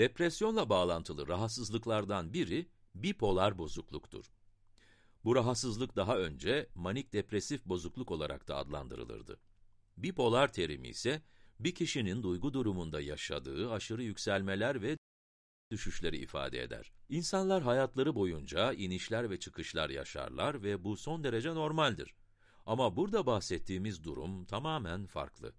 Depresyonla bağlantılı rahatsızlıklardan biri bipolar bozukluktur. Bu rahatsızlık daha önce manik depresif bozukluk olarak da adlandırılırdı. Bipolar terimi ise bir kişinin duygu durumunda yaşadığı aşırı yükselmeler ve düşüşleri ifade eder. İnsanlar hayatları boyunca inişler ve çıkışlar yaşarlar ve bu son derece normaldir. Ama burada bahsettiğimiz durum tamamen farklı.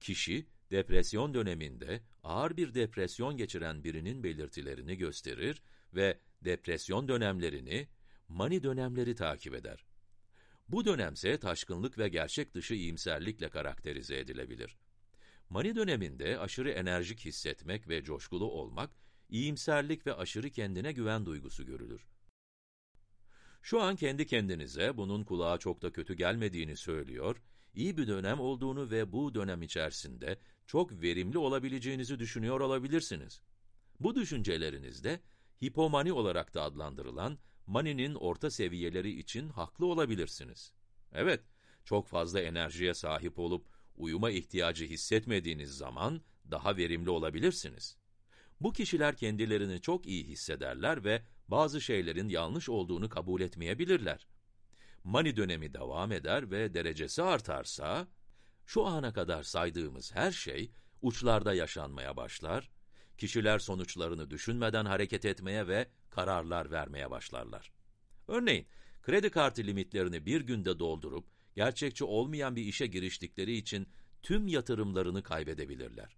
Kişi, depresyon döneminde ağır bir depresyon geçiren birinin belirtilerini gösterir ve depresyon dönemlerini, mani dönemleri takip eder. Bu dönemse taşkınlık ve gerçek dışı iyimserlikle karakterize edilebilir. Mani döneminde aşırı enerjik hissetmek ve coşkulu olmak, iyimserlik ve aşırı kendine güven duygusu görülür. Şu an kendi kendinize bunun kulağa çok da kötü gelmediğini söylüyor, iyi bir dönem olduğunu ve bu dönem içerisinde çok verimli olabileceğinizi düşünüyor olabilirsiniz. Bu düşüncelerinizde hipomani olarak da adlandırılan maninin orta seviyeleri için haklı olabilirsiniz. Evet, çok fazla enerjiye sahip olup uyuma ihtiyacı hissetmediğiniz zaman daha verimli olabilirsiniz. Bu kişiler kendilerini çok iyi hissederler ve bazı şeylerin yanlış olduğunu kabul etmeyebilirler. Mani dönemi devam eder ve derecesi artarsa, şu ana kadar saydığımız her şey uçlarda yaşanmaya başlar, kişiler sonuçlarını düşünmeden hareket etmeye ve kararlar vermeye başlarlar. Örneğin, kredi kartı limitlerini bir günde doldurup, gerçekçi olmayan bir işe giriştikleri için tüm yatırımlarını kaybedebilirler.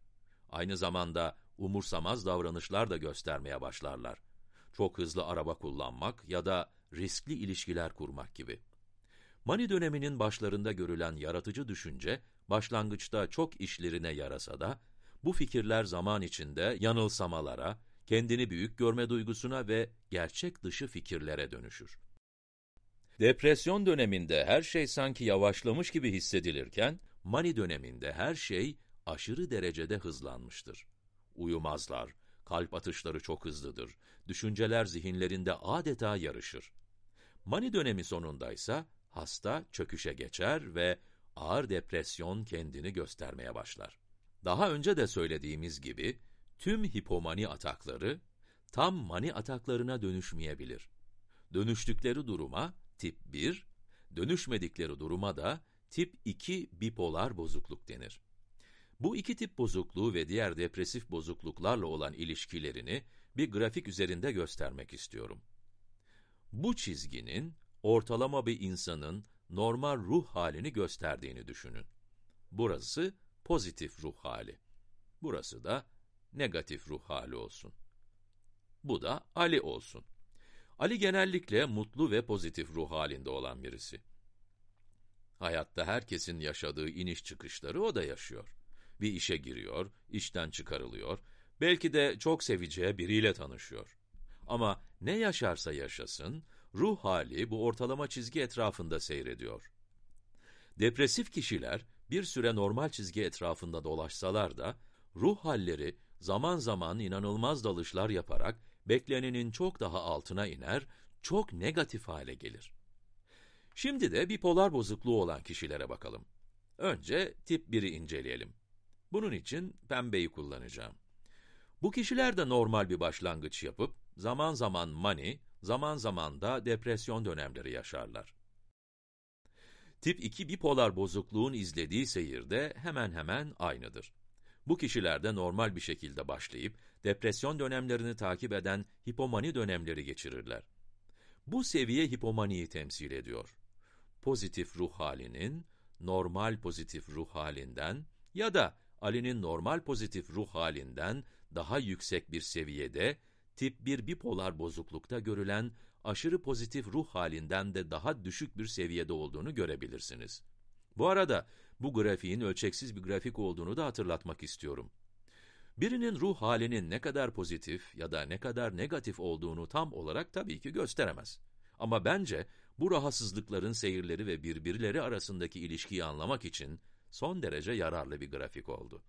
Aynı zamanda umursamaz davranışlar da göstermeye başlarlar. Çok hızlı araba kullanmak ya da riskli ilişkiler kurmak gibi. Mani döneminin başlarında görülen yaratıcı düşünce, başlangıçta çok işlerine yarasa da, bu fikirler zaman içinde yanılsamalara, kendini büyük görme duygusuna ve gerçek dışı fikirlere dönüşür. Depresyon döneminde her şey sanki yavaşlamış gibi hissedilirken, mani döneminde her şey aşırı derecede hızlanmıştır. Uyumazlar, kalp atışları çok hızlıdır, düşünceler zihinlerinde adeta yarışır. Mani dönemi sonundaysa hasta çöküşe geçer ve ağır depresyon kendini göstermeye başlar. Daha önce de söylediğimiz gibi, tüm hipomani atakları, tam mani ataklarına dönüşmeyebilir. Dönüştükleri duruma tip 1, dönüşmedikleri duruma da tip 2 bipolar bozukluk denir. Bu iki tip bozukluğu ve diğer depresif bozukluklarla olan ilişkilerini bir grafik üzerinde göstermek istiyorum. Bu çizginin ortalama bir insanın normal ruh halini gösterdiğini düşünün. Burası pozitif ruh hali. Burası da negatif ruh hali olsun. Bu da Ali olsun. Ali genellikle mutlu ve pozitif ruh halinde olan birisi. Hayatta herkesin yaşadığı iniş çıkışları o da yaşıyor. Bir işe giriyor, işten çıkarılıyor, belki de çok seveceği biriyle tanışıyor. Ama ne yaşarsa yaşasın, ruh hali bu ortalama çizgi etrafında seyrediyor. Depresif kişiler bir süre normal çizgi etrafında dolaşsalar da, ruh halleri zaman zaman inanılmaz dalışlar yaparak beklenenin çok daha altına iner, çok negatif hale gelir. Şimdi de bipolar bozukluğu olan kişilere bakalım. Önce tip 1'i inceleyelim. Bunun için pembeyi kullanacağım. Bu kişiler de normal bir başlangıç yapıp, zaman zaman mani, zaman zaman da depresyon dönemleri yaşarlar. Tip 2 bipolar bozukluğun izlediği seyirde hemen hemen aynıdır. Bu kişilerde normal bir şekilde başlayıp, depresyon dönemlerini takip eden hipomani dönemleri geçirirler. Bu seviye hipomaniyi temsil ediyor. Pozitif ruh halinin, normal pozitif ruh halinden ya da Ali'nin normal pozitif ruh halinden daha yüksek bir seviyede, tip 1 bipolar bozuklukta görülen aşırı pozitif ruh halinden de daha düşük bir seviyede olduğunu görebilirsiniz. Bu arada bu grafiğin ölçeksiz bir grafik olduğunu da hatırlatmak istiyorum. Birinin ruh halinin ne kadar pozitif ya da ne kadar negatif olduğunu tam olarak tabii ki gösteremez. Ama bence bu rahatsızlıkların seyirleri ve birbirleri arasındaki ilişkiyi anlamak için son derece yararlı bir grafik oldu.